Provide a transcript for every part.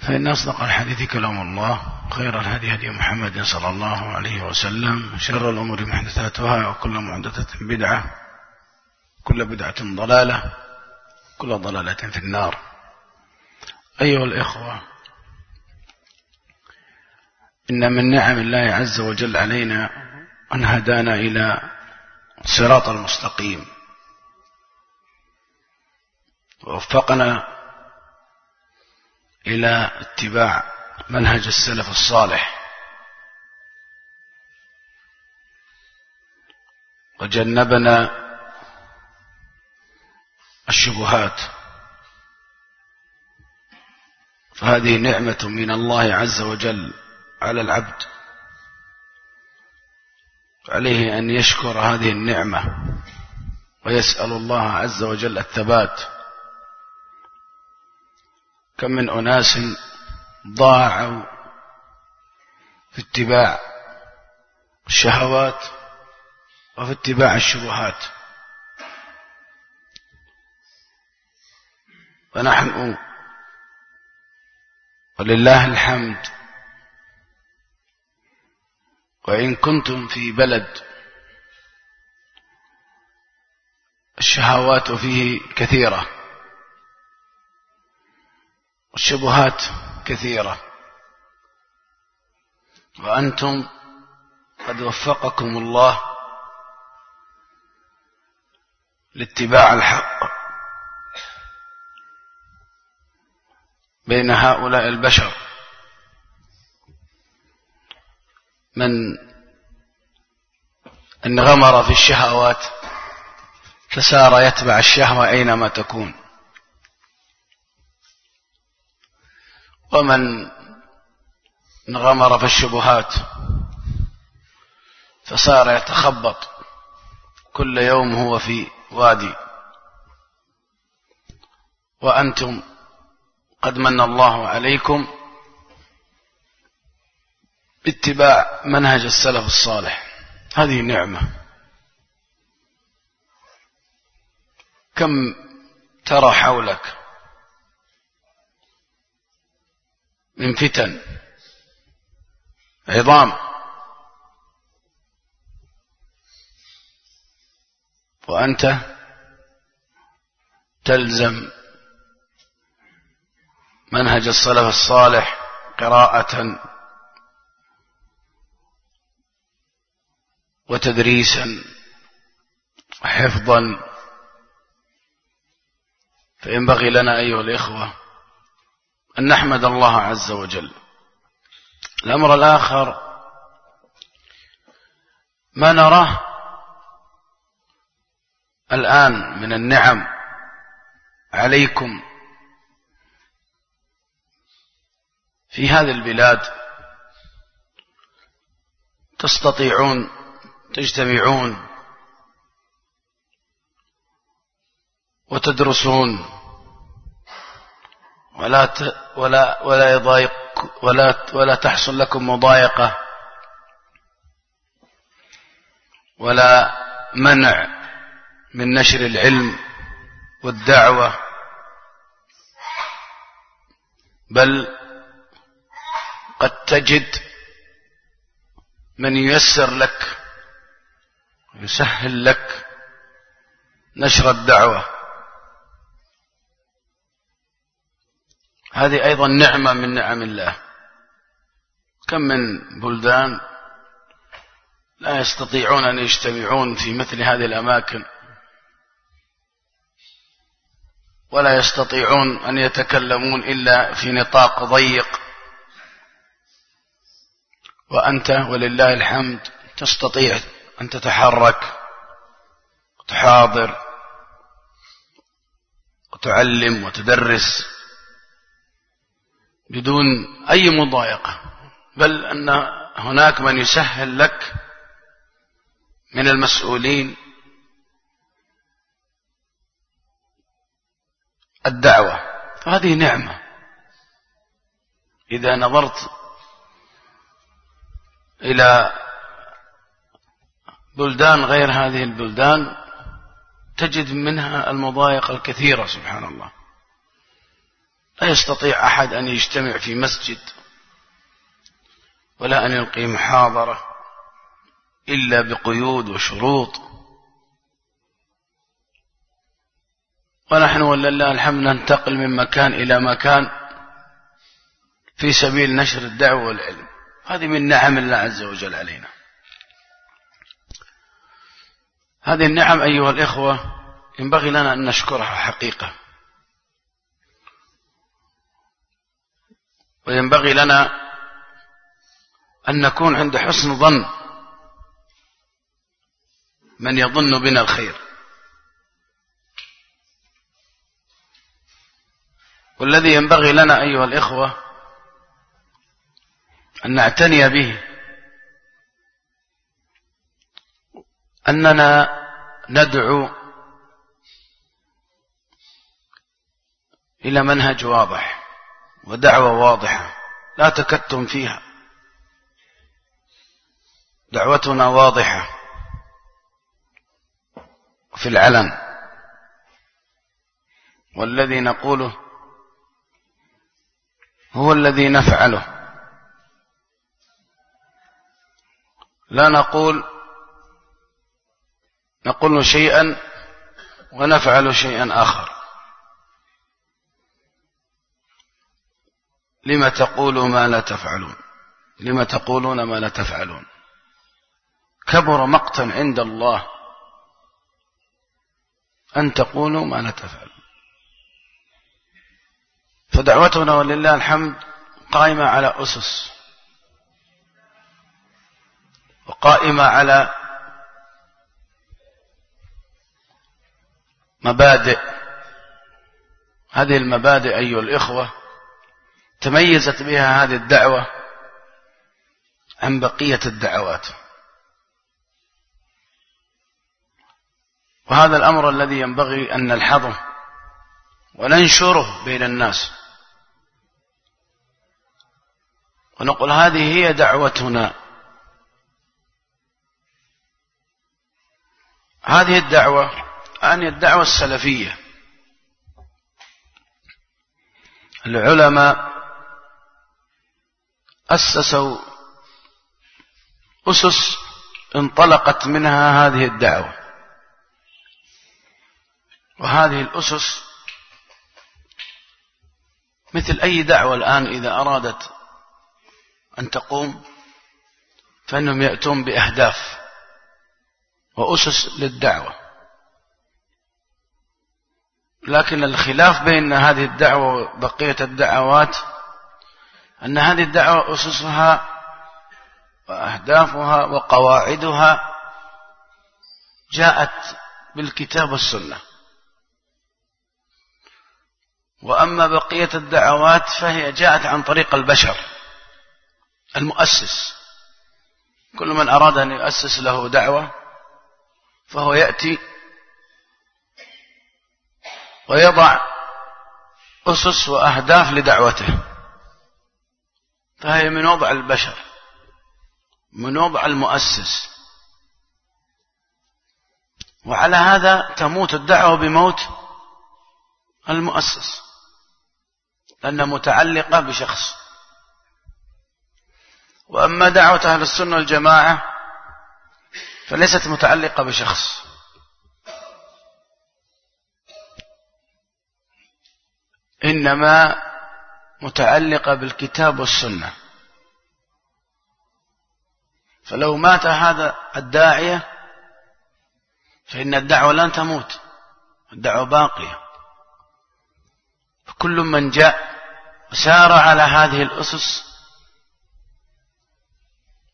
فإن أصدق الحديث كلام الله خير الهدي هدي محمد صلى الله عليه وسلم شر الأمور محدثاتها وكل محدثة بدعة كل بدعة ضلالة كل ضلالة في النار. أيها الإخوة إن من نعم الله عز وجل علينا أن هدانا إلى صراط المستقيم. ووفقنا إلى اتباع منهج السلف الصالح. وجنبنا الشبهات. فهذه نعمة من الله عز وجل على العبد. عليه أن يشكر هذه النعمة ويسأل الله عز وجل الثبات. كم من أناس ضاعوا في اتباع الشهوات وفي اتباع الشبهات. ونحن ولله الحمد. وإن كنتم في بلد الشهوات فيه كثيرة. والشبهات كثيرة. وأنتم قد وفقكم الله لاتباع الحق بين هؤلاء البشر. من انغمر في الشهوات فسار يتبع الشهوة أينما تكون. ومن انغمر في الشبهات فصار يتخبط كل يوم هو في وادي. وأنتم قد من الله عليكم باتباع منهج السلف الصالح. هذه نعمة. كم ترى حولك من فتن. عظام. وأنت تلزم منهج السلف الصالح قراءة وتدريسا وحفظا. فينبغي لنا أيها الإخوة أن نحمد الله عز وجل. الأمر الآخر ما نراه الآن من النعم عليكم في هذه البلاد. تستطيعون تجتمعون وتدرسون ولا ت... ولا ولا يضايق ولا ولا تحصل لكم مضايقة. ولا منع من نشر العلم والدعوة. بل قد تجد من ييسر لك يسهل لك نشر الدعوة. هذه أيضا نعمة من نعم الله. كم من بلدان لا يستطيعون أن يجتمعون في مثل هذه الأماكن ولا يستطيعون أن يتكلمون إلا في نطاق ضيق. وأنت ولله الحمد تستطيع أن تتحرك وتحاضر وتعلم وتدرس. بدون أي مضايقة. بل أن هناك من يسهل لك من المسؤولين الدعوة. فهذه نعمة. إذا نظرت إلى بلدان غير هذه البلدان تجد منها المضايق الكثيرة سبحان الله. لا يستطيع أحد أن يجتمع في مسجد ولا أن يلقي محاضرة إلا بقيود وشروط. ونحن ولله الحمد ننتقل من مكان إلى مكان في سبيل نشر الدعوة والعلم. هذه من نعم الله عز وجل علينا. هذه النعم أيها الإخوة ينبغي لنا أن نشكرها حقيقة. وينبغي لنا أن نكون عند حسن ظن من يظن بنا الخير. والذي ينبغي لنا أيها الإخوة أن نعتني به أننا ندعو إلى منهج واضح. ودعوة واضحة لا تكتم فيها. دعوتنا واضحة في العلن. والذي نقوله هو الذي نفعله. لا نقول نقول شيئا ونفعل شيئا آخر. لما تقولوا ما لا تفعلون؟ لما تقولون ما لا تفعلون؟ كبر مقتا عند الله أن تقولوا ما لا تفعلون. فدعوتنا ولله الحمد قائمة على أسس وقائمة على مبادئ. هذه المبادئ أيها الإخوة تميزت بها هذه الدعوة عن بقية الدعوات. وهذا الأمر الذي ينبغي أن نلحظه وننشره بين الناس. ونقول هذه هي دعوتنا. هذه الدعوة أن الدعوة السلفية. العلماء أسسوا أسس انطلقت منها هذه الدعوة. وهذه الأسس مثل أي دعوة الآن إذا أرادت أن تقوم فإنهم يأتون بأهداف وأسس للدعوة. لكن الخلاف بين هذه الدعوة وبقية الدعوات أن هذه الدعوة أسسها وأهدافها وقواعدها جاءت بالكتاب والسنة. وأما بقية الدعوات فهي جاءت عن طريق البشر المؤسس. كل من أراد أن يؤسس له دعوة فهو يأتي ويضع أسس وأهداف لدعوته. فهي من وضع البشر من وضع المؤسس. وعلى هذا تموت الدعوة بموت المؤسس لأنها متعلقة بشخص. وأما دعوة أهل السنة والجماعة فليست متعلقة بشخص. إنما متعلقة بالكتاب والسنة. فلو مات هذا الداعية فإن الدعوة لن تموت الدعوة باقية. فكل من جاء وسار على هذه الأسس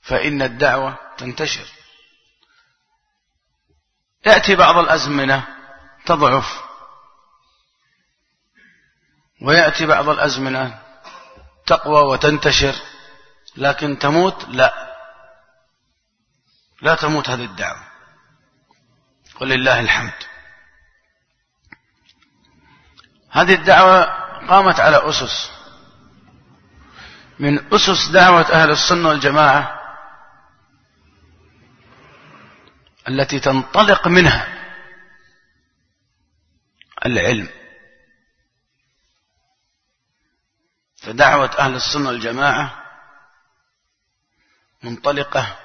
فإن الدعوة تنتشر. يأتي بعض الأزمنة تضعف. ويأتي بعض الأزمنة تقوى وتنتشر لكن تموت؟ لا. لا تموت هذه الدعوة. ولله الحمد. هذه الدعوة قامت على أسس. من أسس دعوة أهل السنة والجماعة التي تنطلق منها العلم. فدعوة أهل السنة والجماعة منطلقة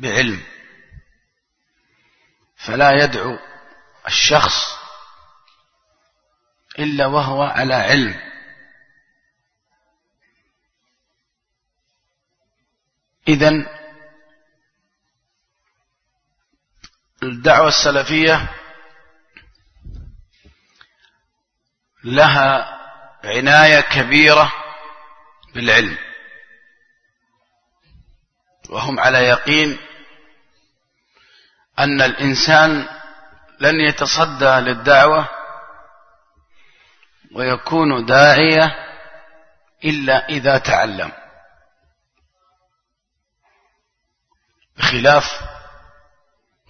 بعلم فلا يدعو الشخص إلا وهو على علم. إذن الدعوة السلفية لها عناية كبيرة بالعلم. وهم على يقين أن الإنسان لن يتصدى للدعوة ويكون داعية إلا إذا تعلم. بخلاف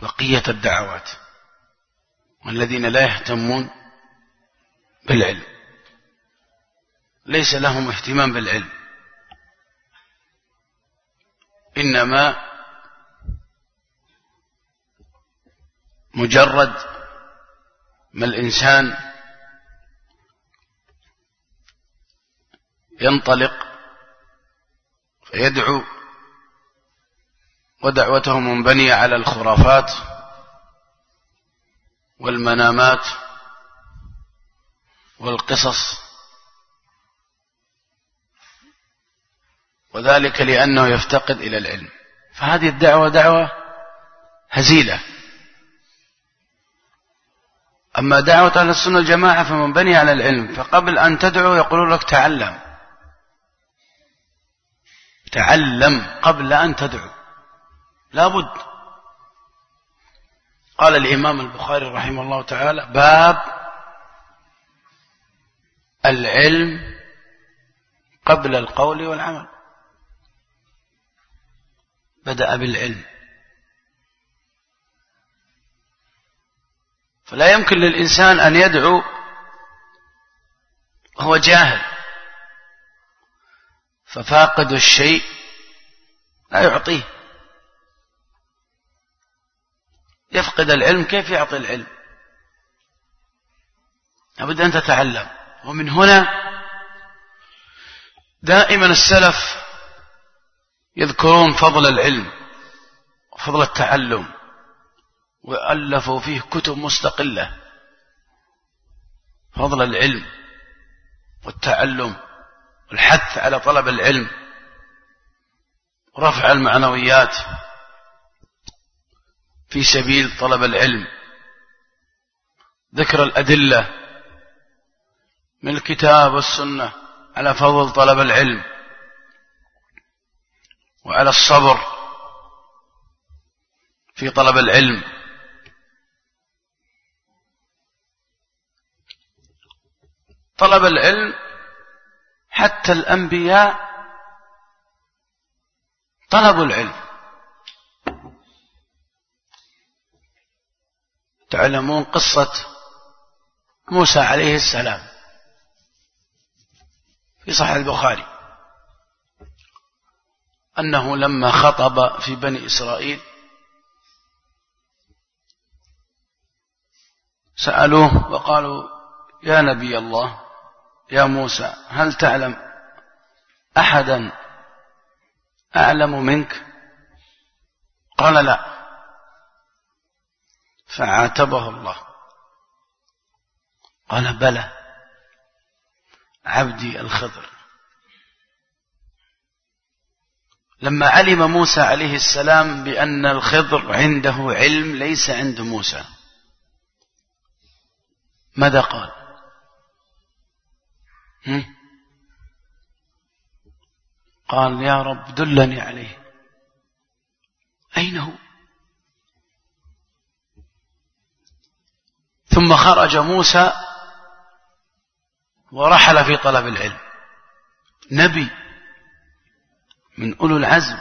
بقية الدعوات والذين لا يهتمون بالعلم. ليس لهم اهتمام بالعلم. إنما مجرد ما الإنسان ينطلق فيدعو ودعوته منبنية على الخرافات والمنامات والقصص وذلك لأنه يفتقد إلى العلم. فهذه الدعوة دعوة هزيلة. أما دعوة أهل السنة الجماعة فمن بني على العلم فقبل أن تدعو يقولون لك تعلم. تعلم قبل أن تدعو. لابد. قال الإمام البخاري رحمه الله تعالى باب العلم قبل القول والعمل. بدأ بالعلم. فلا يمكن للإنسان أن يدعو وهو جاهل. ففاقد الشيء لا يعطيه. يفقد العلم كيف يعطي العلم؟ لابد أن تتعلم. ومن هنا دائما السلف يذكرون فضل العلم وفضل التعلم وألفوا فيه كتب مستقلة. فضل العلم والتعلم والحث على طلب العلم ورفع المعنويات في سبيل طلب العلم ذكر الأدلة من الكتاب والسنة على فضل طلب العلم. وعلى الصبر في طلب العلم. طلب العلم حتى الأنبياء طلبوا العلم. تعلمون قصة موسى عليه السلام في صحيح البخاري. أنه لما خطب في بني إسرائيل سألوه وقالوا يا نبي الله يا موسى هل تعلم أحدا أعلم منك؟ قال لا. فعاتبه الله. قال بلى عبدي الخضر. لما علم موسى عليه السلام بأن الخضر عنده علم ليس عند موسى. ماذا قال؟ قال يا رب دلني عليه. أين هو؟ ثم خرج موسى ورحل في طلب العلم. نبي. من أولو العزم.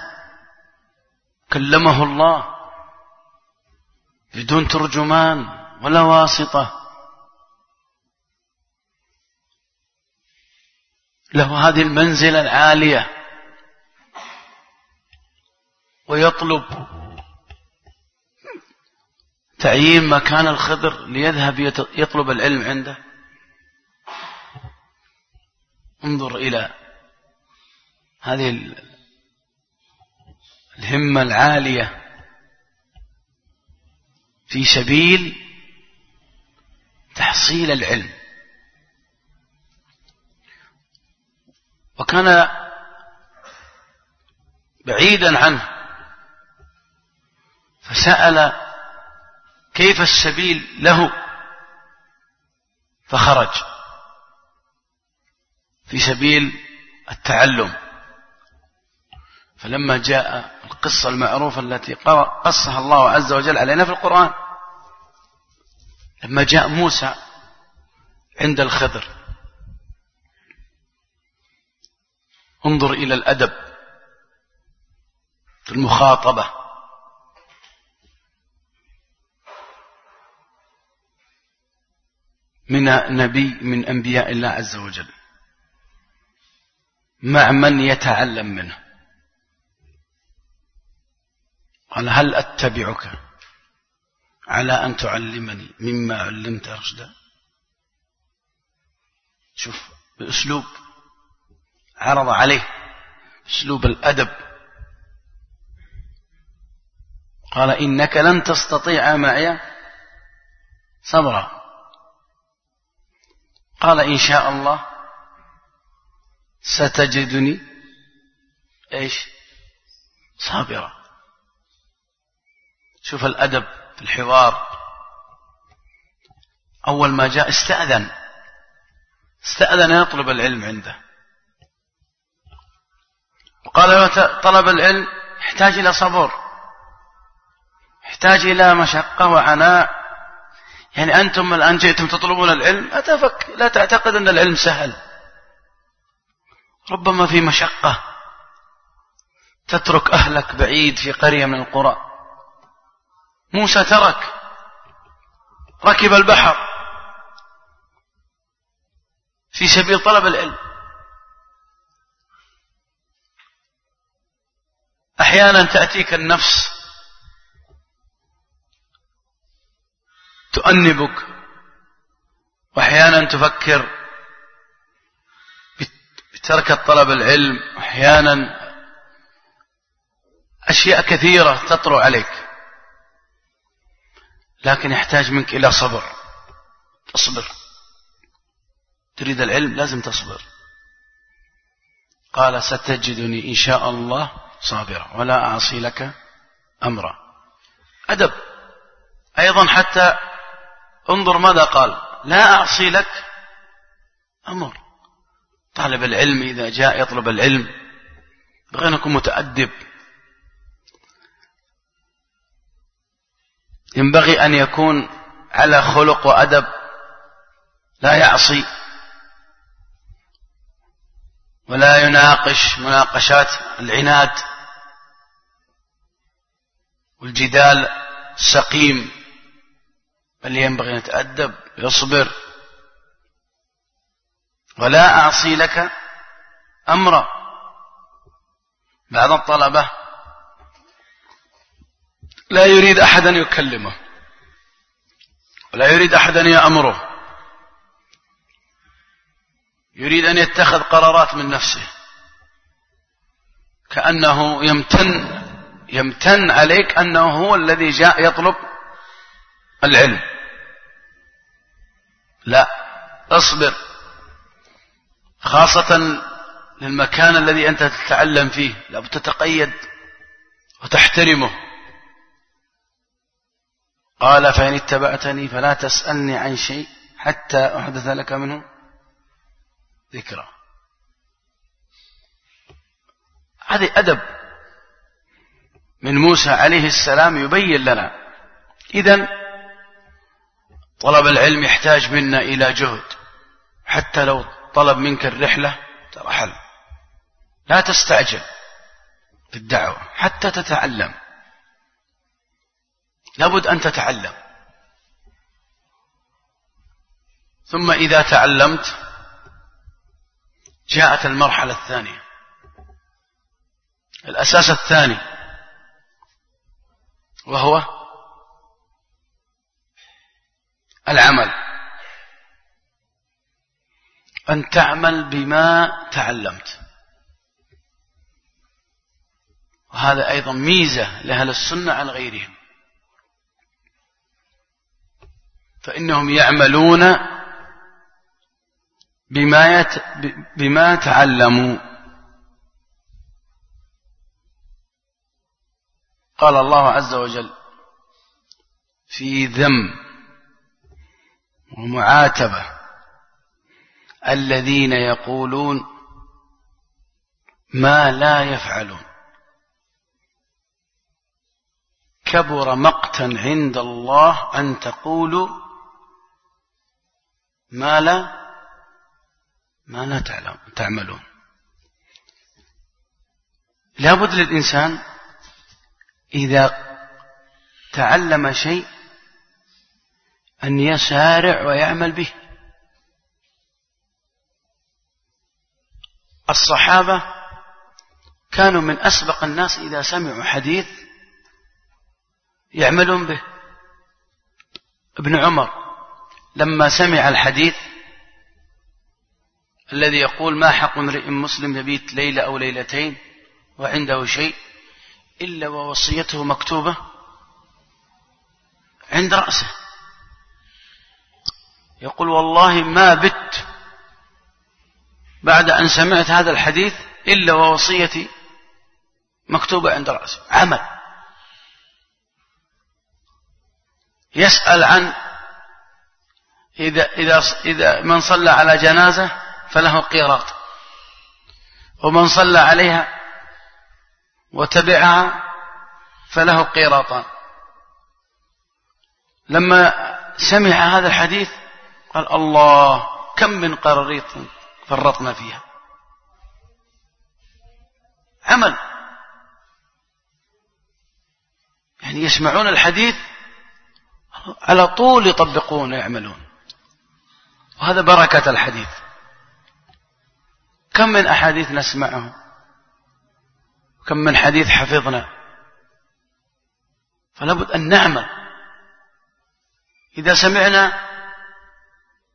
كلمه الله بدون ترجمان ولا واسطة. له هذه المنزلة العالية. ويطلب تعيين مكان الخضر ليذهب يطلب العلم عنده. انظر إلى هذه الهمة العالية في سبيل تحصيل العلم. وكان بعيدا عنه فسأل كيف السبيل له فخرج في سبيل التعلم. فلما جاء القصة المعروفة التي قصها الله عز وجل علينا في القرآن لما جاء موسى عند الخضر انظر إلى الأدب في المخاطبة. من نبي من أنبياء الله عز وجل مع من يتعلم منه. قال هل أتبعك على أن تعلمني مما علمت رشدا؟ شوف بأسلوب عرض عليه أسلوب الأدب. قال إنك لن تستطيع معي صبرا. قال إن شاء الله ستجدني إيش؟ صابرا. شوف الأدب في الحوار. أول ما جاء استأذن. استأذن يطلب العلم عنده. وقال طلب العلم يحتاج إلى صبر. يحتاج إلى مشقة وعناء. يعني أنتم الآن جئتم تطلبون العلم أتفك لا تعتقد أن العلم سهل. ربما في مشقة. تترك أهلك بعيد في قرية من القرى. موسى ترك ركب البحر في سبيل طلب العلم. أحيانا تأتيك النفس تؤنبك وأحيانا تفكر بترك طلب العلم أحيانا أشياء كثيرة تطرو عليك. لكن يحتاج منك إلى صبر. تصبر. تريد العلم لازم تصبر. قال ستجدني إن شاء الله صابرا ولا أعصي لك أمرا. أدب. أيضا حتى انظر ماذا قال. لا أعصي لك أمر. طالب العلم إذا جاء يطلب العلم. بغير يكون متأدب. ينبغي أن يكون على خلق وأدب لا يعصي ولا يناقش مناقشات العناد والجدال السقيم بل ينبغي أن يتأدب يصبر. ولا أعصي لك أمرا. بعض الطلبة لا يريد أحدا يكلمه. ولا يريد أحدا يأمره. يريد أن يتخذ قرارات من نفسه. كأنه يمتن يمتن عليك أنه هو الذي جاء يطلب العلم. لا اصبر. خاصة للمكان الذي أنت تتعلم فيه. لابد تتقيد وتحترمه. قال فإن اتبعتني فلا تسألني عن شيء حتى أحدث لك منه ذكرى. هذه أدب من موسى عليه السلام يبين لنا. إذا طلب العلم يحتاج منا إلى جهد. حتى لو طلب منك الرحلة ترحل. لا تستعجل في الدعوة حتى تتعلم. لابد أن تتعلم. ثم إذا تعلمت جاءت المرحلة الثانية. الأساس الثاني وهو العمل. أن تعمل بما تعلمت. وهذا أيضا ميزة لأهل السنة عن غيرهم. فإنهم يعملون بما يت... بما تعلموا. قال الله عز وجل في ذم ومعاتبة الذين يقولون ما لا يفعلون. كبر مقتا عند الله أن تقولوا ما لا ما لا تعلم تعملون. لابد للإنسان إذا تعلم شيء أن يسارع ويعمل به. الصحابة كانوا من أسبق الناس إذا سمعوا حديث يعملون به. ابن عمر لما سمع الحديث الذي يقول ما حق امرئ مسلم يبيت ليلة أو ليلتين وعنده شيء إلا ووصيته مكتوبة عند رأسه. يقول والله ما بت بعد أن سمعت هذا الحديث إلا ووصيتي مكتوبة عند رأسي. عمل. يسأل عن إذا, إذا, إذا من صلى على جنازة فله قيراط. ومن صلى عليها وتبعها فله قيراطان. لما سمع هذا الحديث قال الله كم من قراريط فرطنا فيها. عمل. يعني يسمعون الحديث على طول يطبقون ويعملون. وهذا بركة الحديث. كم من أحاديث نسمعه كم من حديث حفظنا؟ فلابد أن نعمل. إذا سمعنا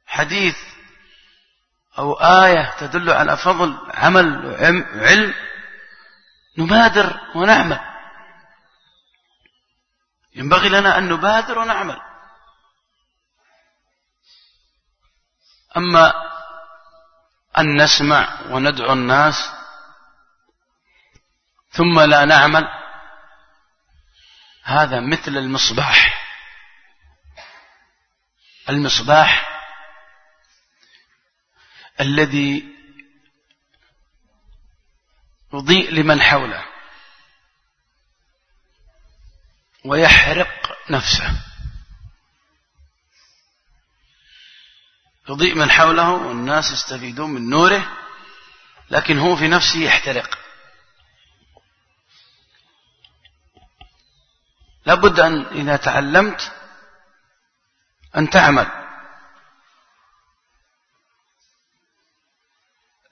حديث أو آية تدل على فضل عمل علم نبادر ونعمل. ينبغي لنا أن نبادر ونعمل. أما أن نسمع وندعو الناس ثم لا نعمل هذا مثل المصباح. المصباح الذي يضيء لمن حوله ويحرق نفسه. يضيء من حوله والناس يستفيدون من نوره لكن هو في نفسه يحترق. لابد أن إذا تعلمت أن تعمل.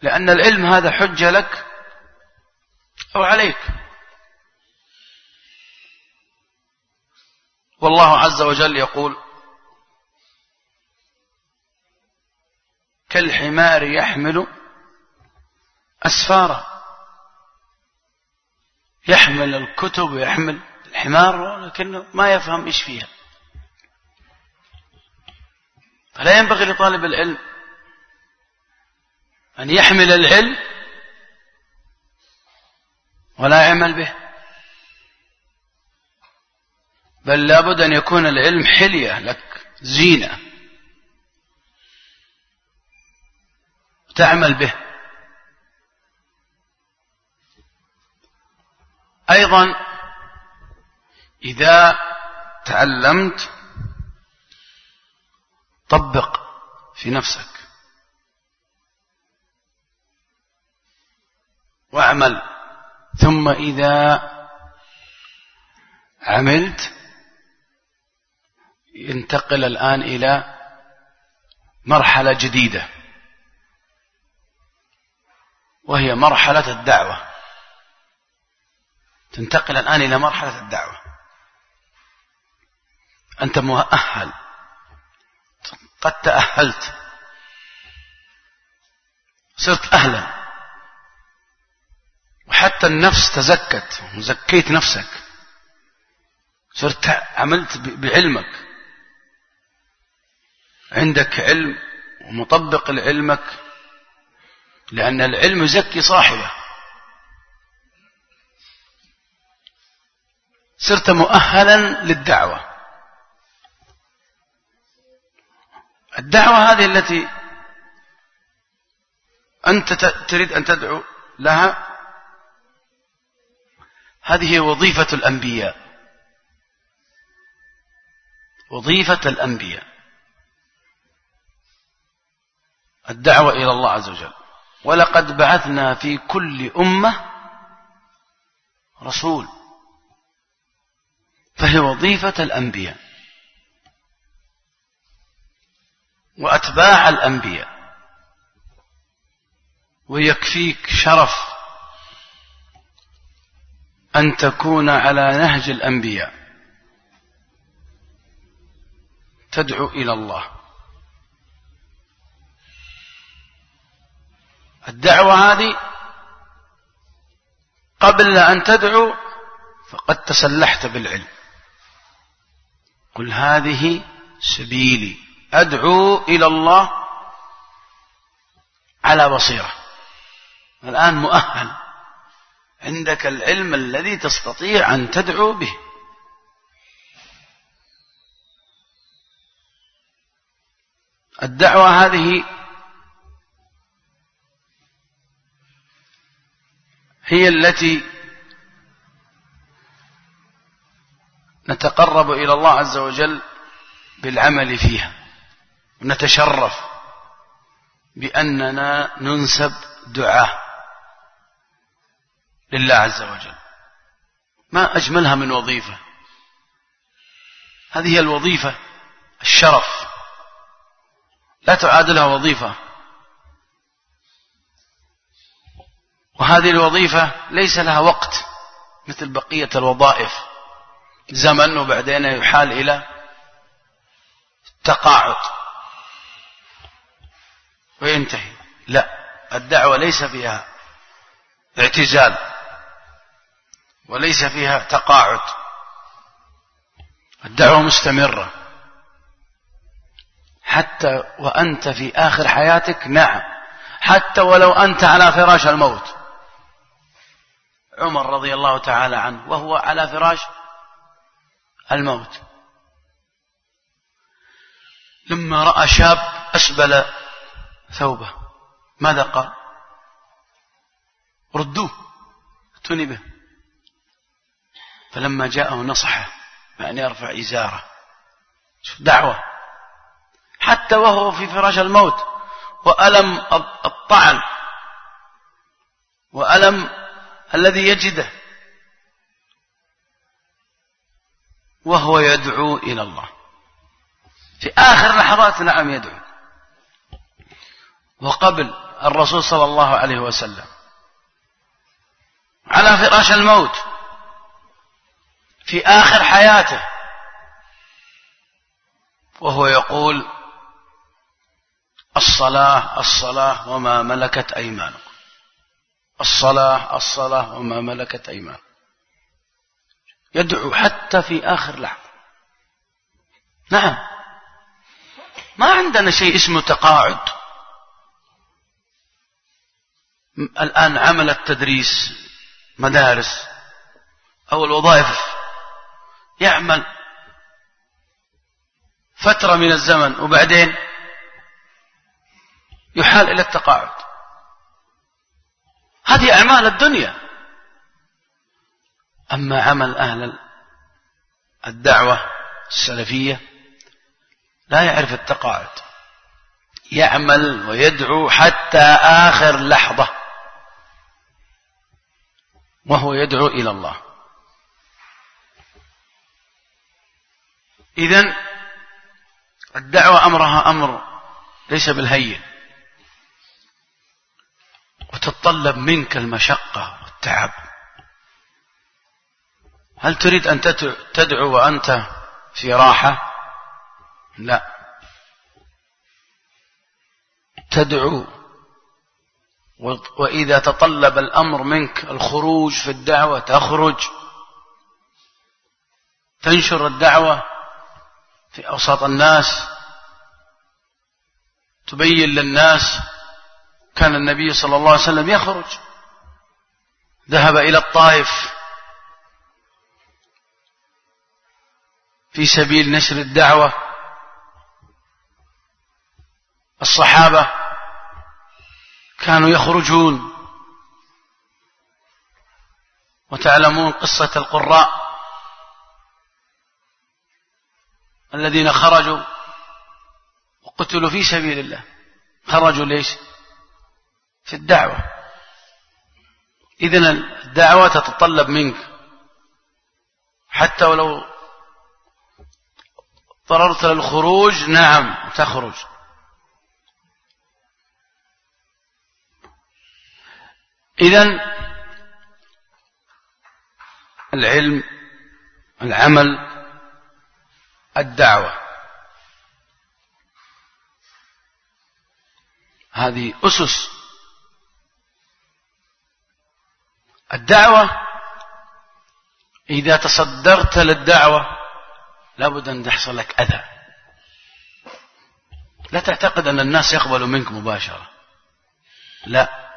لأن العلم هذا حجة لك أو عليك. والله عز وجل يقول كالحمار يحمل أسفارا يحمل الكتب ويحمل الحمار لكنه ما يفهم إيش فيها. فلا ينبغي لطالب العلم أن يحمل العلم ولا يعمل به. بل لابد أن يكون العلم حلية لك زينة. تعمل به. أيضا إذا تعلمت طبق في نفسك. واعمل. ثم إذا عملت ينتقل الآن إلى مرحلة جديدة. وهي مرحلة الدعوة. تنتقل الآن إلى مرحلة الدعوة. أنت مؤهل. قد تأهلت. صرت أهلا. وحتى النفس تزكت. وزكيت نفسك. صرت عملت بعلمك. عندك علم ومطبق لعلمك. لأن العلم يزكي صاحبه. صرت مؤهلا للدعوة. الدعوة هذه التي أنت تريد أن تدعو لها هذه وظيفة الأنبياء. وظيفة الأنبياء. الدعوة إلى الله عز وجل. ولقد بعثنا في كل أمة رسول. فهي وظيفة الأنبياء. وأتباع الأنبياء. ويكفيك شرف أن تكون على نهج الأنبياء. تدعو إلى الله. الدعوة هذه قبل أن تدعو فقد تسلحت بالعلم. قل هذه سبيلي. أدعو إلى الله على بصيرة. الآن مؤهل. عندك العلم الذي تستطيع أن تدعو به. الدعوة هذه هي التي نتقرب إلى الله عز وجل بالعمل فيها. ونتشرف بأننا ننسب دعاء لله عز وجل. ما أجملها من وظيفة. هذه هي الوظيفة الشرف. لا تعادلها وظيفة. وهذه الوظيفة ليس لها وقت مثل بقية الوظائف. زمن وبعدين يحال إلى تقاعد وينتهي. لا الدعوة ليس فيها اعتزال وليس فيها تقاعد. الدعوة مستمرة. حتى وأنت في آخر حياتك نعم. حتى ولو أنت على فراش الموت. عمر رضي الله تعالى عنه وهو على فراش الموت. لما رأى شاب أسبل ثوبه ماذا قال؟ ردوه اتوني به. فلما جاءه نصحه بأن يرفع إزاره. دعوة. حتى وهو في فراش الموت وألم الطعن وألم الذي يجده وهو يدعو إلى الله. في آخر لحظات نعم يدعو. وقبل الرسول صلى الله عليه وسلم. على فراش الموت. في آخر حياته. وهو يقول الصلاة الصلاة وما ملكت أيمانكم. الصلاة الصلاة وما ملكت أيمانكم يدعو حتى في آخر لحظة. نعم. ما عندنا شيء اسمه تقاعد. الآن عمل التدريس مدارس أو الوظائف يعمل فترة من الزمن وبعدين يحال إلى التقاعد. هذه أعمال الدنيا. أما عمل أهل الدعوة السلفية لا يعرف التقاعد. يعمل ويدعو حتى آخر لحظة وهو يدعو إلى الله. إذن الدعوة أمرها أمر ليس بالهين. وتتطلب منك المشقة والتعب. هل تريد أن تدعو وأنت في راحة؟ لا. تدعو. وإذا تطلب الأمر منك الخروج في الدعوة تخرج. تنشر الدعوة في أوساط الناس. تبين للناس كان النبي صلى الله عليه وسلم يخرج. ذهب إلى الطائف في سبيل نشر الدعوة. الصحابة كانوا يخرجون. وتعلمون قصة القراء الذين خرجوا وقتلوا في سبيل الله. خرجوا ليش؟ في الدعوة. إذن الدعوة تتطلب منك. حتى ولو اضطررت للخروج نعم تخرج. إذن العلم العمل الدعوة. هذه أسس الدعوة إذا تصدرت للدعوة لابد أن يحصل لك أذى. لا تعتقد أن الناس يقبلوا منك مباشرة. لا.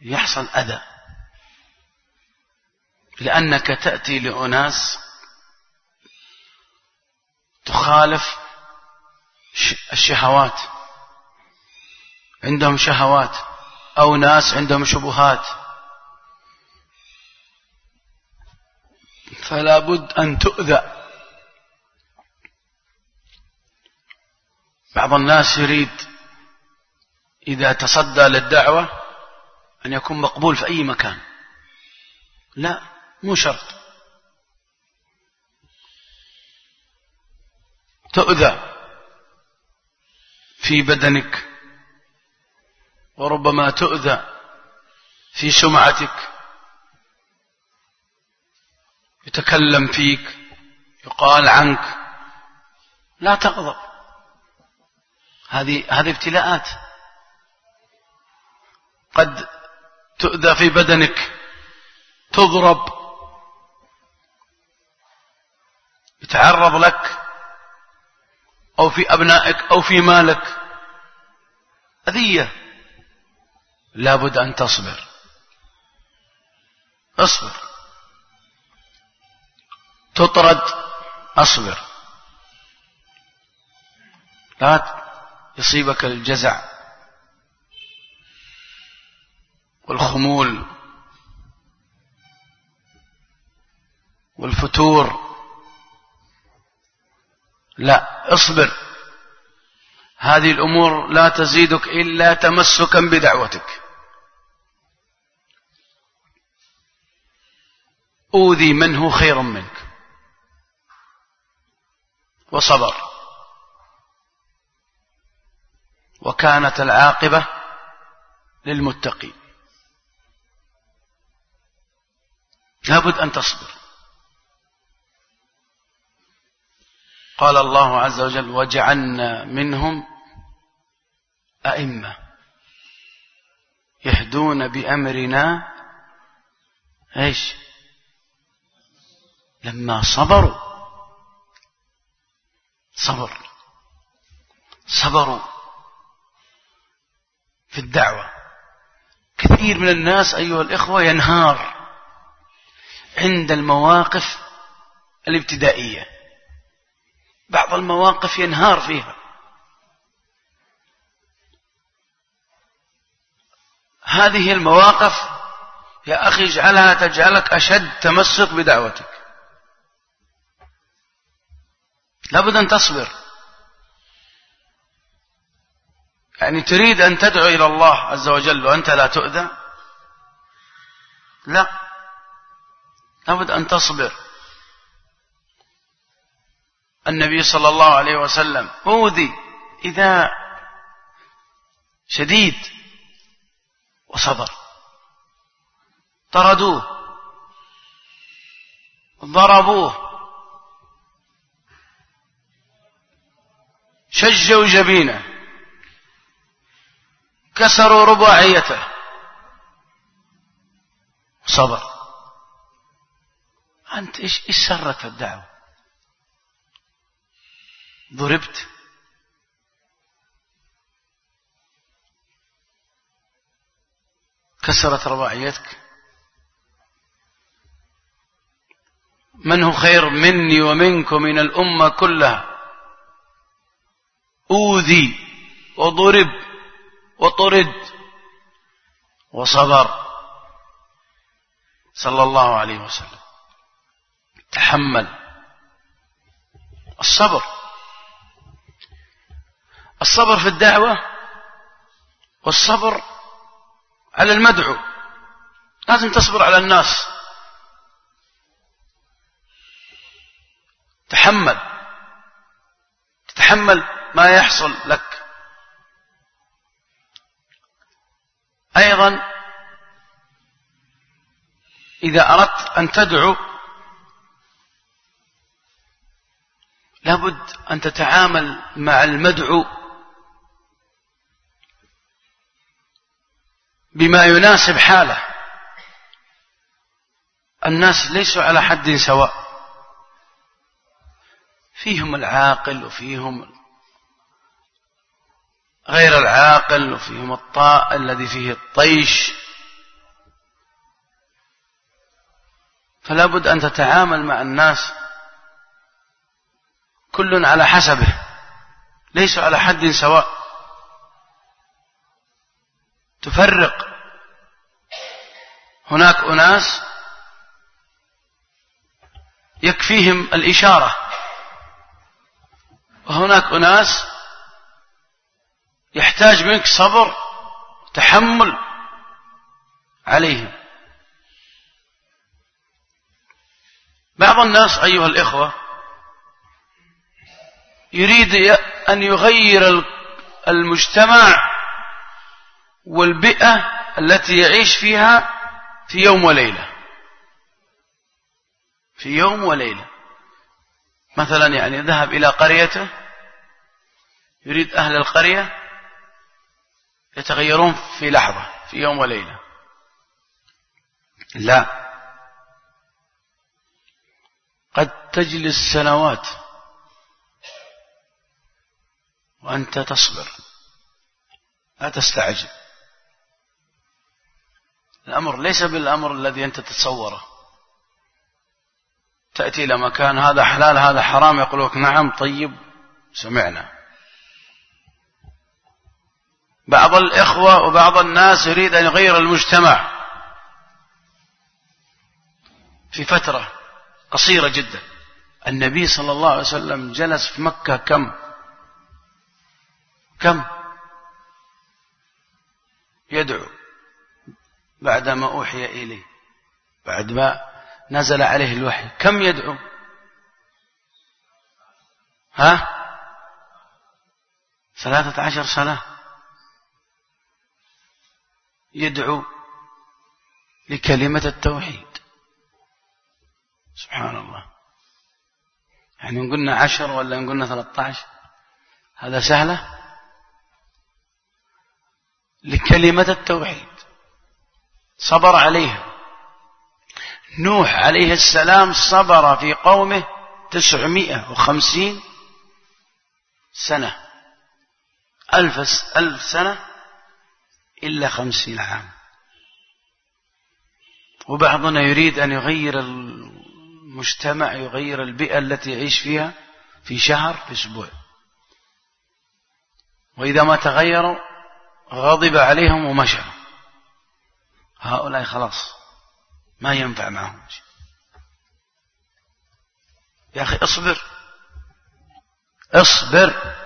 يحصل أذى. لأنك تأتي لأناس تخالف الشهوات. عندهم شهوات. أو ناس عندهم شبهات. فلا بد أن تؤذى. بعض الناس يريد إذا تصدى للدعوة أن يكون مقبول في أي مكان. لا مو شرط. تؤذى في بدنك وربما تؤذى في سمعتك. يتكلم فيك يقال عنك. لا تغضب. هذه هذه ابتلاءات. قد تؤذى في بدنك. تضرب. يتعرض لك. أو في أبنائك أو في مالك. أذية. لابد أن تصبر. اصبر. تطرد أصبر. لا يصيبك الجزع والخمول والفتور. لا اصبر. هذه الأمور لا تزيدك إلا تمسكا بدعوتك. أوذي من هو خير منك. وصبر. وكانت العاقبة للمتقين. لابد أن تصبر. قال الله عز وجل وجعلنا منهم أئمة يهدون بأمرنا. إيش؟ لما صبروا. صبر. صبروا في الدعوة. كثير من الناس أيها الإخوة ينهار عند المواقف الابتدائية. بعض المواقف ينهار فيها. هذه المواقف يا أخي اجعلها تجعلك أشد تمسك بدعوتك. لابد أن تصبر. يعني تريد أن تدعو إلى الله عز وجل وأنت لا تؤذى؟ لا. لابد أن تصبر. النبي صلى الله عليه وسلم أوذي إذا شديد وصبر. طردوه. ضربوه. شجوا جبينه. كسروا رباعيته صبر. أنت إيش إيش في الدعوة؟ ضربت. كسرت رباعيتك من هو خير مني ومنكم من الأمة كلها؟ أوذي وضرب وطرد وصبر. صلى الله عليه وسلم. تحمل. الصبر. الصبر في الدعوة والصبر على المدعو. لازم تصبر على الناس. تحمل. تتحمل. ما يحصل لك. أيضا إذا أردت أن تدعو لابد أن تتعامل مع المدعو بما يناسب حاله. الناس ليسوا على حد سواء. فيهم العاقل وفيهم غير العاقل وفيهم الطاء الذي فيه الطيش. فلا بد أن تتعامل مع الناس كل على حسبه ليس على حد سواء. تفرق. هناك أناس يكفيهم الإشارة وهناك أناس يحتاج منك صبر تحمل عليهم. بعض الناس أيها الإخوة يريد أن يغير المجتمع والبيئة التي يعيش فيها في يوم وليلة. في يوم وليلة. مثلا يعني ذهب إلى قريته يريد أهل القرية يتغيرون في لحظة في يوم وليلة. لا. قد تجلس سنوات وأنت تصبر. لا تستعجل. الأمر ليس بالأمر الذي أنت تتصوره. تأتي إلى مكان هذا حلال هذا حرام يقول لك نعم طيب سمعنا. بعض الإخوة وبعض الناس يريد أن يغير المجتمع في فترة قصيرة جدا. النبي صلى الله عليه وسلم جلس في مكة كم؟ كم؟ يدعو بعدما أوحي إليه بعد ما نزل عليه الوحي. كم يدعو؟ ها؟ ثلاثة عشر سنة. يدعو لكلمة التوحيد. سبحان الله. يعني إن قلنا عشر ولا إن قلنا ثلاثة عشر هذا سهلة؟ لكلمة التوحيد. صبر عليها. نوح عليه السلام صبر في قومه تسعمائة وخمسين سنة. ألف, ألف سنة إلا خمسين عام. وبعضنا يريد أن يغير المجتمع يغير البيئة التي يعيش فيها في شهر في أسبوع. وإذا ما تغيروا غضب عليهم ومشى هؤلاء خلاص ما ينفع معهم يا أخي اصبر. اصبر.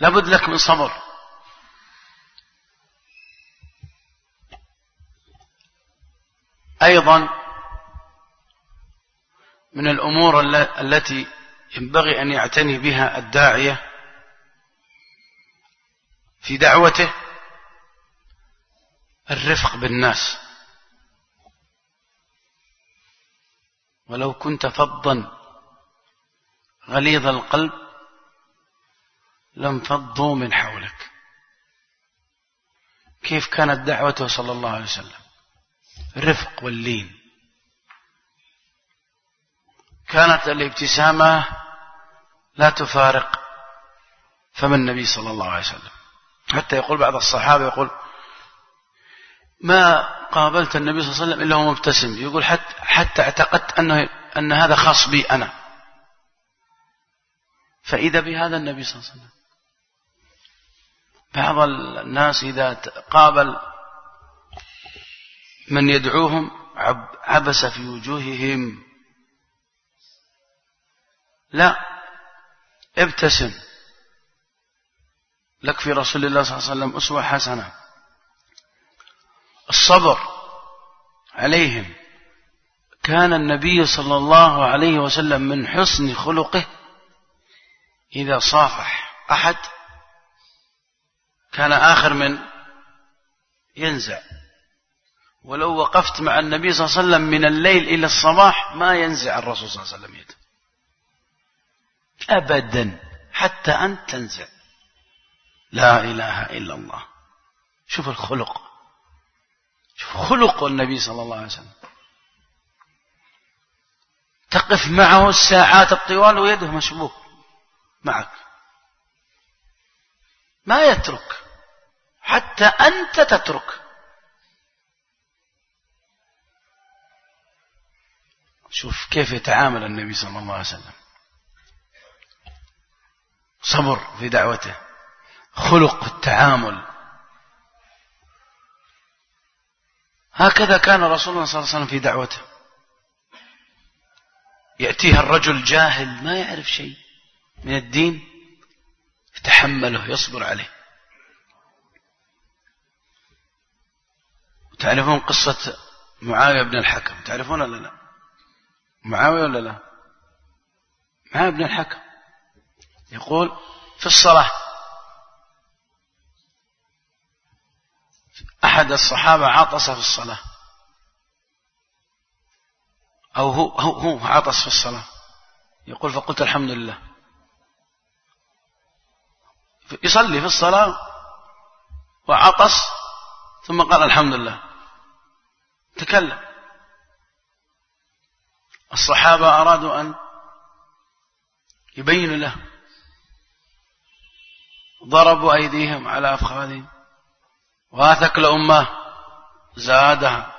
لابد لك من صبر. أيضا من الأمور التي ينبغي أن يعتني بها الداعية في دعوته الرفق بالناس. ولو كنت فظا غليظ القلب لانفضوا من حولك. كيف كانت دعوته صلى الله عليه وسلم؟ الرفق واللين. كانت الابتسامة لا تفارق فم النبي صلى الله عليه وسلم. حتى يقول بعض الصحابة يقول ما قابلت النبي صلى الله عليه وسلم إلا هو مبتسم. يقول حتى, حتى اعتقدت أنه أن هذا خاص بي أنا. فإذا بهذا النبي صلى الله عليه وسلم بعض الناس إذا قابل من يدعوهم عبس في وجوههم. لا ابتسم. لك في رسول الله صلى الله عليه وسلم أسوة حسنة. الصبر عليهم. كان النبي صلى الله عليه وسلم من حسن خلقه إذا صافح أحد كان آخر من ينزع. ولو وقفت مع النبي صلى الله عليه وسلم من الليل إلى الصباح ما ينزع الرسول صلى الله عليه وسلم يده. أبدا حتى أنت تنزع. لا إله إلا الله. شوف الخلق. شوف خلق النبي صلى الله عليه وسلم. تقف معه الساعات الطوال ويده مشبوك معك. ما يترك. حتى أنت تترك. شوف كيف يتعامل النبي صلى الله عليه وسلم. صبر في دعوته. خلق التعامل. هكذا كان رسول الله صلى الله عليه وسلم في دعوته. يأتيها الرجل جاهل ما يعرف شيء من الدين يتحمله يصبر عليه. تعرفون قصة معاوية بن الحكم؟ تعرفون ولا لا؟ معاوية ولا لا؟ معاوية بن الحكم؟ يقول في الصلاة. أحد الصحابة عطس في الصلاة. أو هو, هو, هو عطس في الصلاة. يقول فقلت الحمد لله. يصلي في الصلاة وعطس ثم قال الحمد لله. تكلم. الصحابة أرادوا أن يبين له ضربوا أيديهم على أفخاذهم. واثك لأمه زادها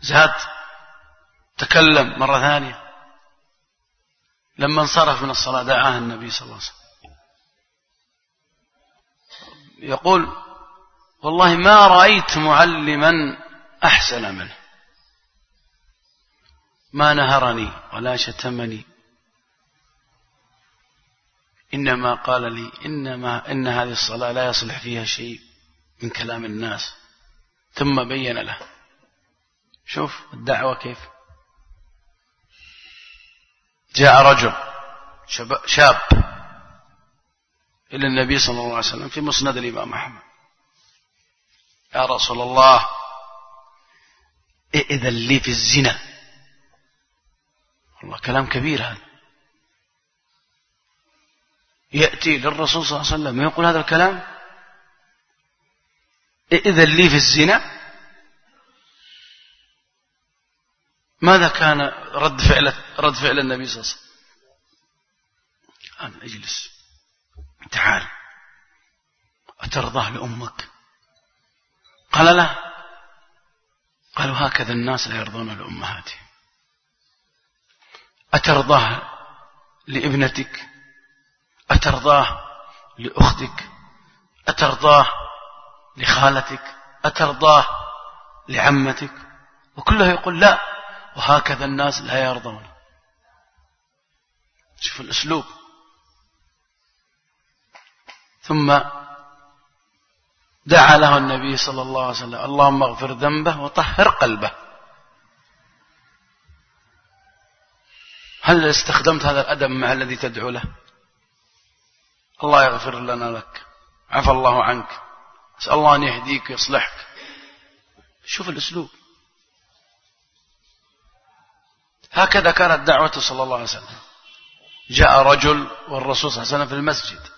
زاد. تكلم مرة ثانية. لما انصرف من الصلاة دعاه النبي صلى الله عليه وسلم. يقول والله ما رأيت معلما أحسن منه. ما نهرني ولا شتمني. إنما قال لي إنما إن هذه الصلاة لا يصلح فيها شيء من كلام الناس. ثم بين له. شوف الدعوة كيف. جاء رجل شاب إلى النبي صلى الله عليه وسلم في مسند الإمام أحمد. يا رسول الله ائذن لي في الزنا. والله كلام كبير هذا. يأتي للرسول صلى الله عليه وسلم ويقول هذا الكلام ائذن لي في الزنا. ماذا كان رد فعل رد فعل النبي صلى الله عليه وسلم؟ أنا أجلس. تعال أترضاه لأمك. قال لا. قالوا هكذا الناس لا يرضون لأمهاتهم أترضاه لابنتك؟ أترضاه لأختك؟ أترضاه لخالتك؟ أترضاه لعمتك؟ وكله يقول لا. وهكذا الناس لا يرضون. شوف الأسلوب. ثم دعا له النبي صلى الله عليه وسلم اللهم اغفر ذنبه وطهر قلبه. هل استخدمت هذا الأدب مع الذي تدعو له؟ الله يغفر لنا لك. عفى الله عنك. أسأل الله أن يهديك ويصلحك. شوف الأسلوب. هكذا كانت دعوته صلى الله عليه وسلم. جاء رجل والرسول صلى الله عليه وسلم في المسجد.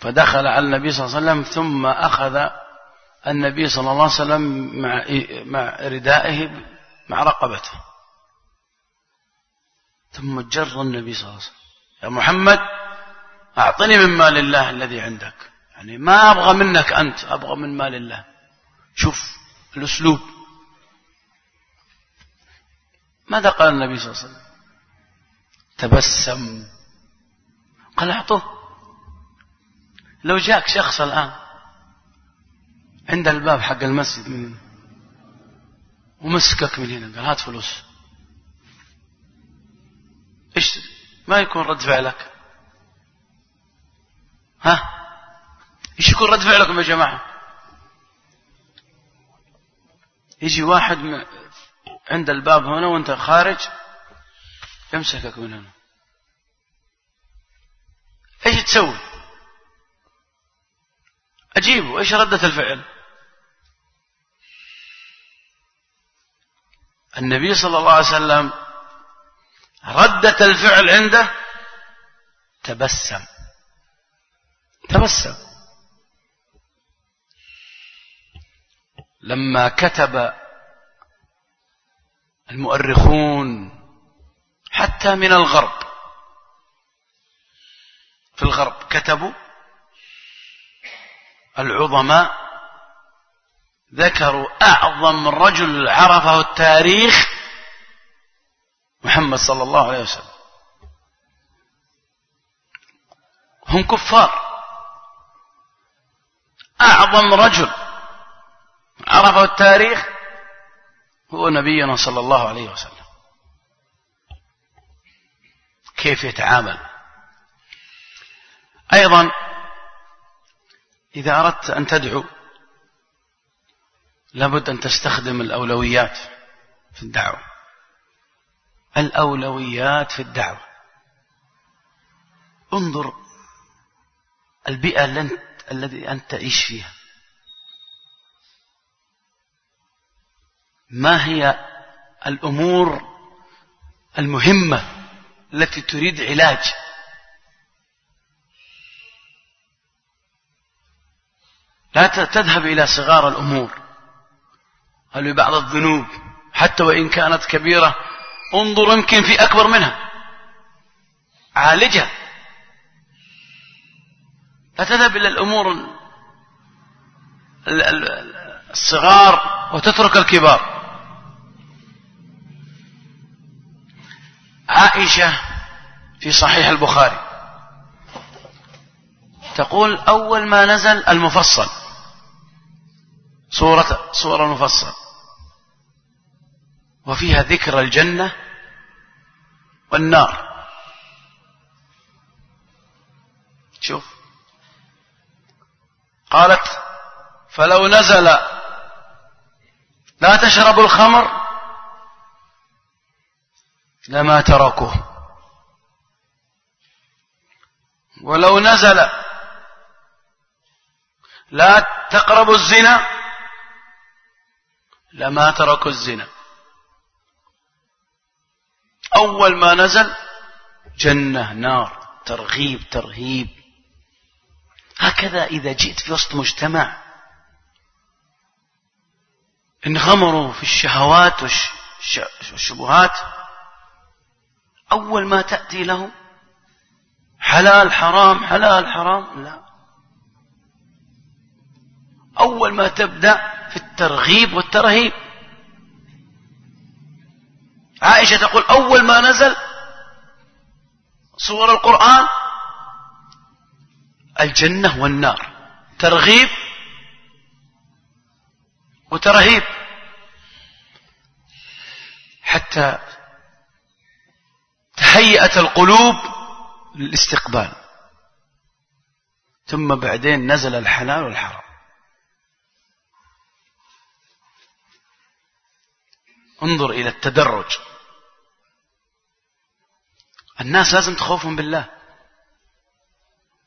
فدخل على النبي صلى الله عليه وسلم ثم أخذ النبي صلى الله عليه وسلم مع مع ردائه مع رقبته. ثم جر النبي صلى الله عليه وسلم. يا محمد أعطني من مال الله الذي عندك. يعني ما أبغى منك أنت أبغى من مال الله. شوف الأسلوب. ماذا قال النبي صلى الله عليه وسلم؟ تبسم. قال أعطوه لو جاك شخص الآن عند الباب حق المسجد من ومسكك من هنا قال هات فلوس. إيش ما يكون رد فعلك. ها؟ إيش يكون رد فعلكم يا جماعة؟ يجي واحد عند الباب هنا وانت خارج يمسكك من هنا. إيش تسوي؟ أجيبه. إيش ردة الفعل؟ النبي صلى الله عليه وسلم ردة الفعل عنده تبسم. تبسم. لما كتب المؤرخون حتى من الغرب في الغرب كتبوا العظماء ذكروا أعظم رجل عرفه التاريخ محمد صلى الله عليه وسلم. هم كفار. أعظم رجل عرفه التاريخ هو نبينا صلى الله عليه وسلم. كيف يتعامل؟ أيضا إذا أردت أن تدعو لابد أن تستخدم الأولويات في الدعوة. الأولويات في الدعوة. انظر البيئة التي أنت تعيش فيها. ما هي الأمور المهمة التي تريد علاج؟ لا تذهب إلى صغار الأمور. هل بعض الذنوب حتى وإن كانت كبيرة انظر يمكن في أكبر منها. عالجها. لا تذهب إلى الأمور الصغار وتترك الكبار. عائشة في صحيح البخاري تقول أول ما نزل المفصل. سورة سورة المفصل وفيها ذكر الجنة والنار. شوف. قالت فلو نزل لا تشربوا الخمر لما تركوه. ولو نزل لا تقربوا الزنا لما تركوا الزنا. أول ما نزل جنة نار ترغيب ترهيب. هكذا إذا جئت في وسط مجتمع. انغمروا في الشهوات والشبهات. أول ما تأتي لهم حلال حرام حلال حرام لا. أول ما تبدأ الترغيب والترهيب. عائشة تقول أول ما نزل صور القرآن الجنة والنار. ترغيب وترهيب. حتى تهيأت القلوب للاستقبال. ثم بعدين نزل الحلال والحرام. انظر إلى التدرج. الناس لازم تخوفهم بالله.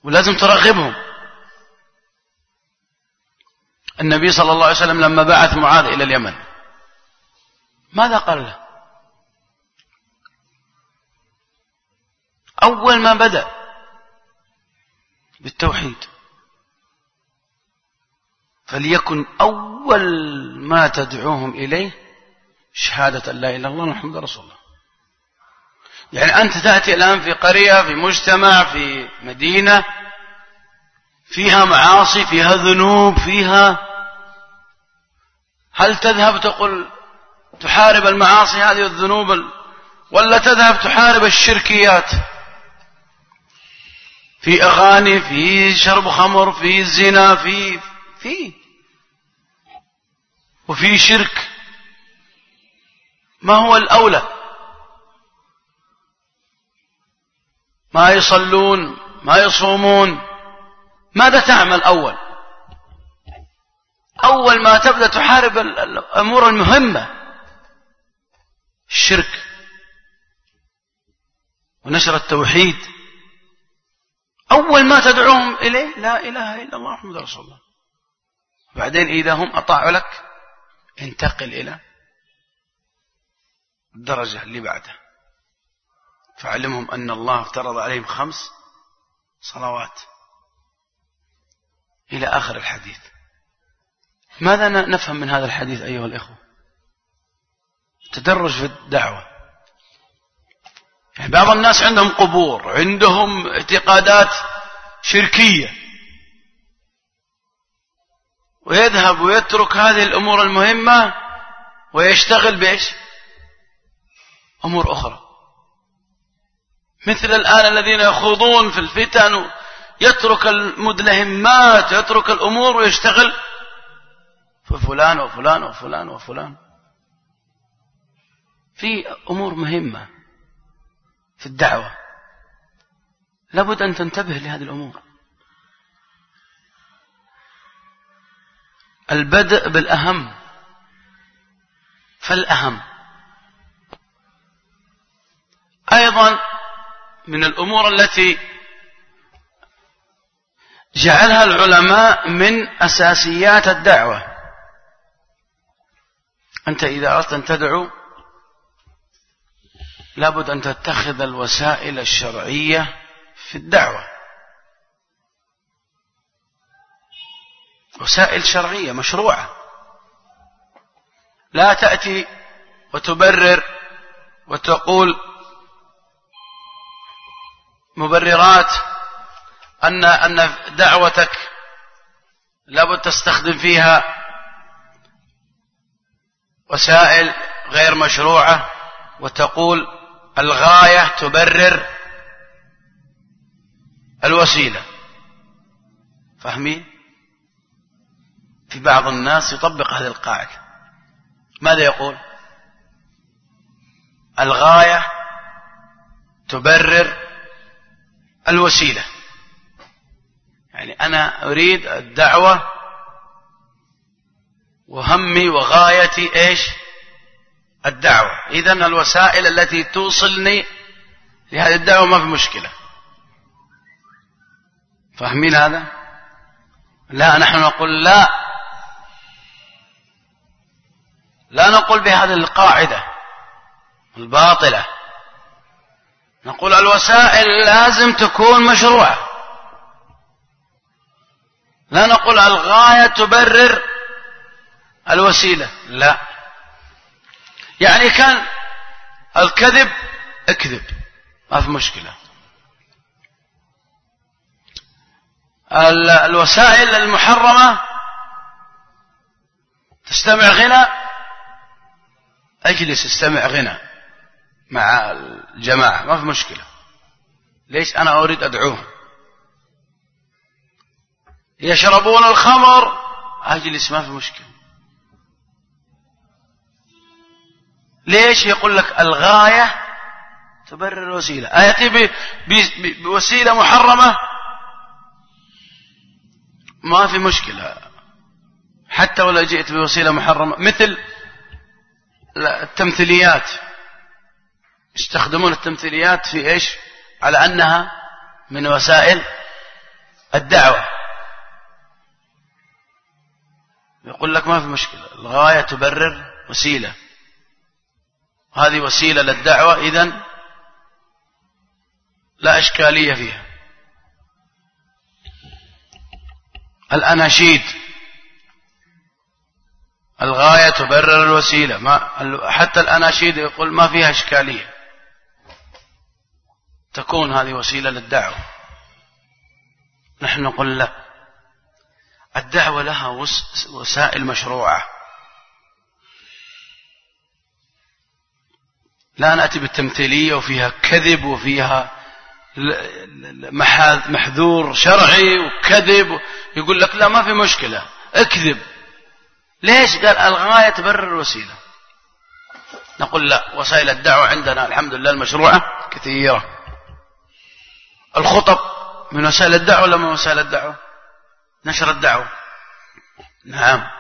ولازم ترغبهم. النبي صلى الله عليه وسلم لما بعث معاذ إلى اليمن ماذا قال له؟ أول ما بدأ بالتوحيد. فليكن أول ما تدعوهم إليه شهادة لا إله إلا الله محمد رسول الله. يعني أنت تأتي الآن في قرية في مجتمع في مدينة فيها معاصي فيها ذنوب فيها هل تذهب تقول تحارب المعاصي هذه الذنوب ولا تذهب تحارب الشركيات؟ في أغاني في شرب خمر في زنا في في وفي شرك. ما هو الأولى؟ ما يصلون ما يصومون. ماذا تعمل أول؟ أول ما تبدأ تحارب الأمور المهمة الشرك ونشر التوحيد. أول ما تدعوهم إليه لا إله إلا الله محمد رسول الله. بعدين إذا هم أطاعوا لك انتقل إلى الدرجة اللي بعدها فعلمهم أن الله افترض عليهم خمس صلوات. إلى آخر الحديث. ماذا نفهم من هذا الحديث أيها الإخوة؟ تدرج في الدعوة. يعني بعض الناس عندهم قبور عندهم اعتقادات شركية. ويذهب ويترك هذه الأمور المهمة ويشتغل بإيش؟ أمور أخرى. مثل الآن الذين يخوضون في الفتن يترك المدلهمات يترك الأمور ويشتغل في فلان وفلان وفلان وفلان. في أمور مهمة في الدعوة. لابد أن تنتبه لهذه الأمور. البدء بالأهم. فالأهم. أيضا من الأمور التي جعلها العلماء من أساسيات الدعوة. أنت إذا أردت أن تدعو لابد أن تتخذ الوسائل الشرعية في الدعوة. وسائل شرعية مشروعة. لا تأتي وتبرر وتقول مبررات أن أن دعوتك لابد تستخدم فيها وسائل غير مشروعة وتقول الغاية تبرر الوسيلة. فاهمين؟ في بعض الناس يطبق هذه القاعدة. ماذا يقول؟ الغاية تبرر الوسيلة. يعني أنا أريد الدعوة وهمي وغايتي إيش؟ الدعوة. إذا الوسائل التي توصلني لهذه الدعوة ما في مشكلة. فاهمين هذا؟ لا نحن نقول لا. لا نقول بهذه القاعدة الباطلة. نقول الوسائل لازم تكون مشروعة. لا نقول الغاية تبرر الوسيلة لا. يعني كان الكذب اكذب ما في مشكلة. الوسائل المحرمة تستمع غنى؟ اجلس استمع غنى. مع الجماعة ما في مشكلة. ليش أنا أريد أدعوهم؟ يشربون الخمر. أجلس ما في مشكلة. ليش يقول لك الغاية؟ تبرر الوسيلة. آياتي بوسيلة محرمة؟ ما في مشكلة. حتى ولا جئت بوسيلة محرمة مثل التمثيليات. يستخدمون التمثيليات في إيش؟ على أنها من وسائل الدعوة. يقول لك ما في مشكلة الغاية تبرر وسيلة. هذه وسيلة للدعوة إذن لا إشكالية فيها. الأناشيد الغاية تبرر الوسيلة. ما حتى الأناشيد يقول ما فيها إشكالية. تكون هذه وسيلة للدعوة. نحن نقول لا. الدعوة لها وسائل مشروعة. لا نأتي بالتمثيلية وفيها كذب وفيها محذور شرعي وكذب يقول لك لا ما في مشكلة اكذب. ليش؟ قال الغاية تبرر الوسيلة. نقول لا وسائل الدعوة عندنا الحمد لله المشروعة كثيرة. الخطب من وسائل الدعوة ولا من وسائل الدعوة؟ نشر الدعوة. نعم.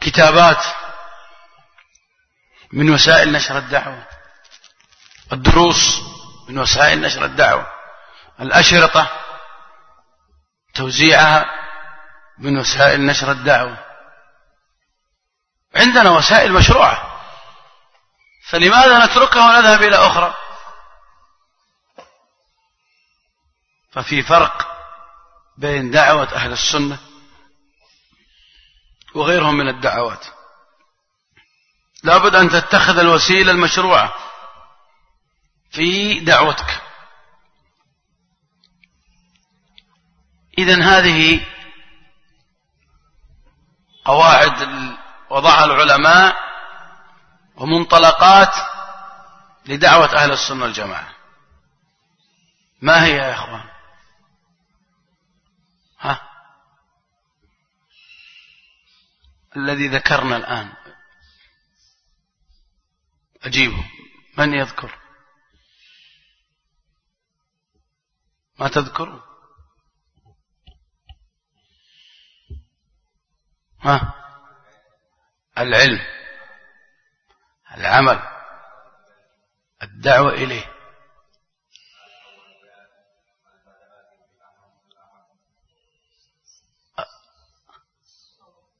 كتابات من وسائل نشر الدعوة. الدروس من وسائل نشر الدعوة. الأشرطة توزيعها من وسائل نشر الدعوة. عندنا وسائل مشروعة. فلماذا نتركها ونذهب إلى أخرى؟ ففي فرق بين دعوة أهل السنة وغيرهم من الدعوات. لابد أن تتخذ الوسيلة المشروعة في دعوتك. إذا هذه قواعد وضعها العلماء ومنطلقات لدعوة أهل السنة والجماعة. ما هي يا إخوان؟ ها؟ الذي ذكرنا الآن. أجيبه. من يذكر؟ ما تذكر؟ ها؟ العلم. العمل. الدعوة إليه.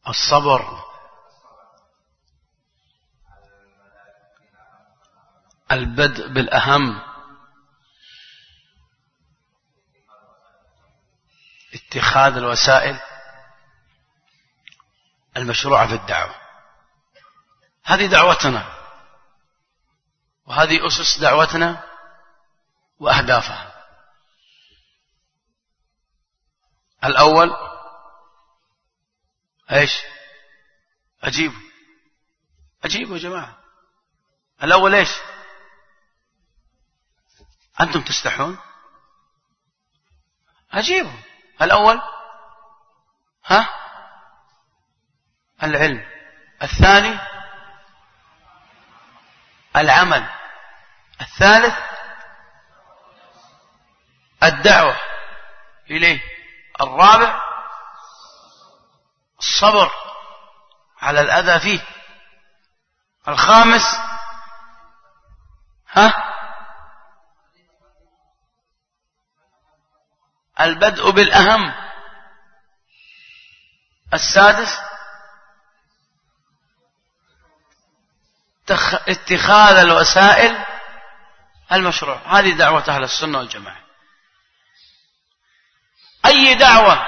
الصبر. البدء بالأهم. اتخاذ الوسائل المشروعة في الدعوة. هذه دعوتنا وهذه أسس دعوتنا وأهدافها. الأول إيش؟ أجيبوا أجيبوا يا جماعة. الأول إيش؟ أنتم تستحون؟ أجيبوا الأول؟ ها؟ العلم. الثاني؟ العمل. الثالث؟ الدعوة. إليه. الرابع؟ الصبر على الأذى فيه. الخامس ها؟ البدء بالأهم. السادس اتخاذ الوسائل المشروع. هذه دعوة أهل السنة والجماعة. أي دعوة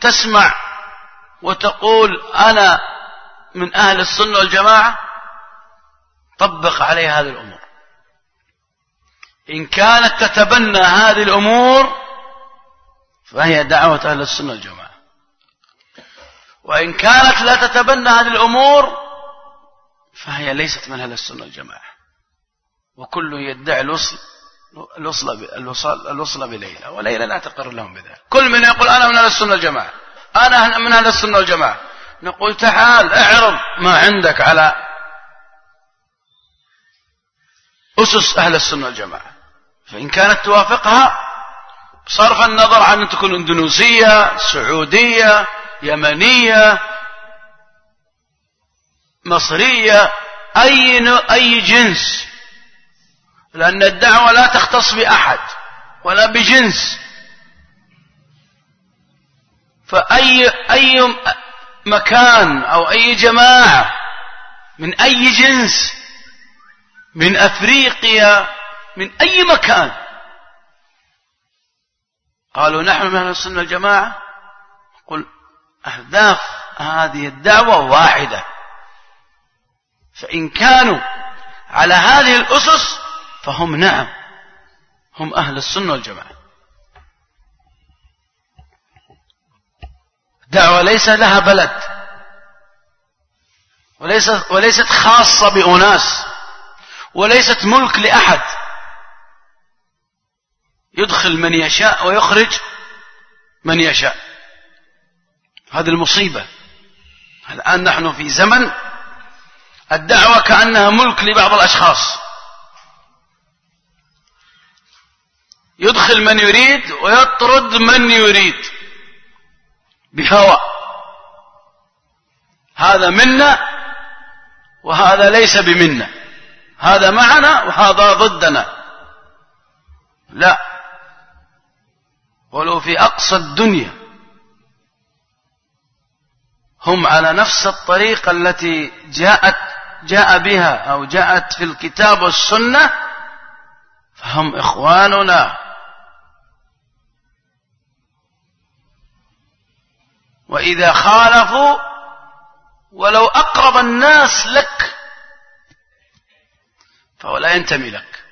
تسمع وتقول أنا من أهل السنة والجماعة طبق عليه هذه الأمور. إن كانت تتبنى هذه الأمور فهي دعوة أهل السنة والجماعة. وإن كانت لا تتبنى هذه الأمور فهي ليست من أهل السنة والجماعة. وكل يدعي الوصل الوصل الوصل الوصل بليلى وليلى لا تقر لهم بذلك. كل من يقول أنا من أهل السنة والجماعة. أنا من أهل السنة والجماعة. نقول تعال اعرض ما عندك على أسس أهل السنة والجماعة. فإن كانت توافقها صرف النظر عن أن تكون إندونيسية سعودية يمنية مصرية أي أي جنس. لأن الدعوة لا تختص بأحد ولا بجنس. فأي أي مكان أو أي جماعة من أي جنس من أفريقيا من أي مكان قالوا نحن من أهل السنة والجماعة قل أهداف هذه الدعوة واحدة فإن كانوا على هذه الأسس فهم نعم هم أهل السنة والجماعة دعوة ليس لها بلد. وليست, وليست خاصة بأناس. وليست ملك لأحد. يدخل من يشاء ويخرج من يشاء. هذه المصيبة. الآن نحن في زمن الدعوة كأنها ملك لبعض الأشخاص. يدخل من يريد ويطرد من يريد. بهوى. هذا منا وهذا ليس بمنا. هذا معنا وهذا ضدنا. لا. ولو في أقصى الدنيا. هم على نفس الطريقة التي جاءت جاء بها أو جاءت في الكتاب والسنة. فهم إخواننا. وإذا خالفوا ولو أقرب الناس لك فهو لا ينتمي لك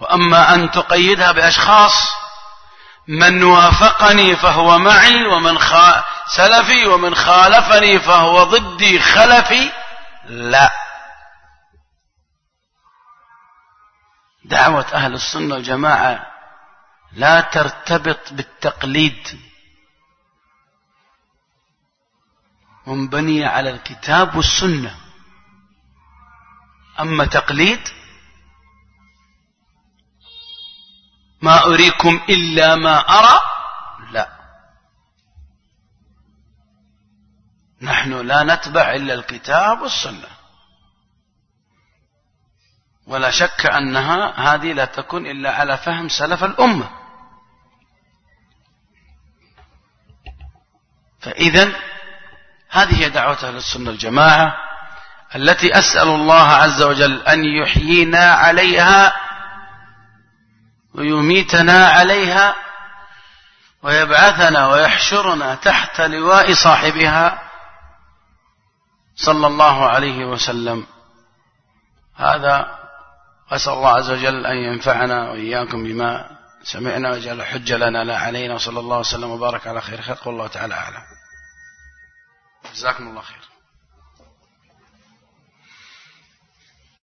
وأما أن تقيدها بأشخاص من وافقني فهو معي ومن. سلفي ومن خالفني فهو ضدي خلفي لا دعوة أهل السنة والجماعة لا ترتبط بالتقليد. منبنية على الكتاب والسنة. أما تقليد ما أريكم إلا ما أرى لا. نحن لا نتبع إلا الكتاب والسنة. ولا شك أنها هذه لا تكون إلا على فهم سلف الأمة. فإذا هذه هي دعوة أهل السنة الجماعة التي أسأل الله عز وجل أن يحيينا عليها ويميتنا عليها ويبعثنا ويحشرنا تحت لواء صاحبها صلى الله عليه وسلم. هذا أسأل الله عز وجل أن ينفعنا وإياكم بما سمعنا وجعل حجة لنا لا علينا وصلى الله وسلم وبارك على خير خلق والله تعالى أعلم. جزاكم الله خير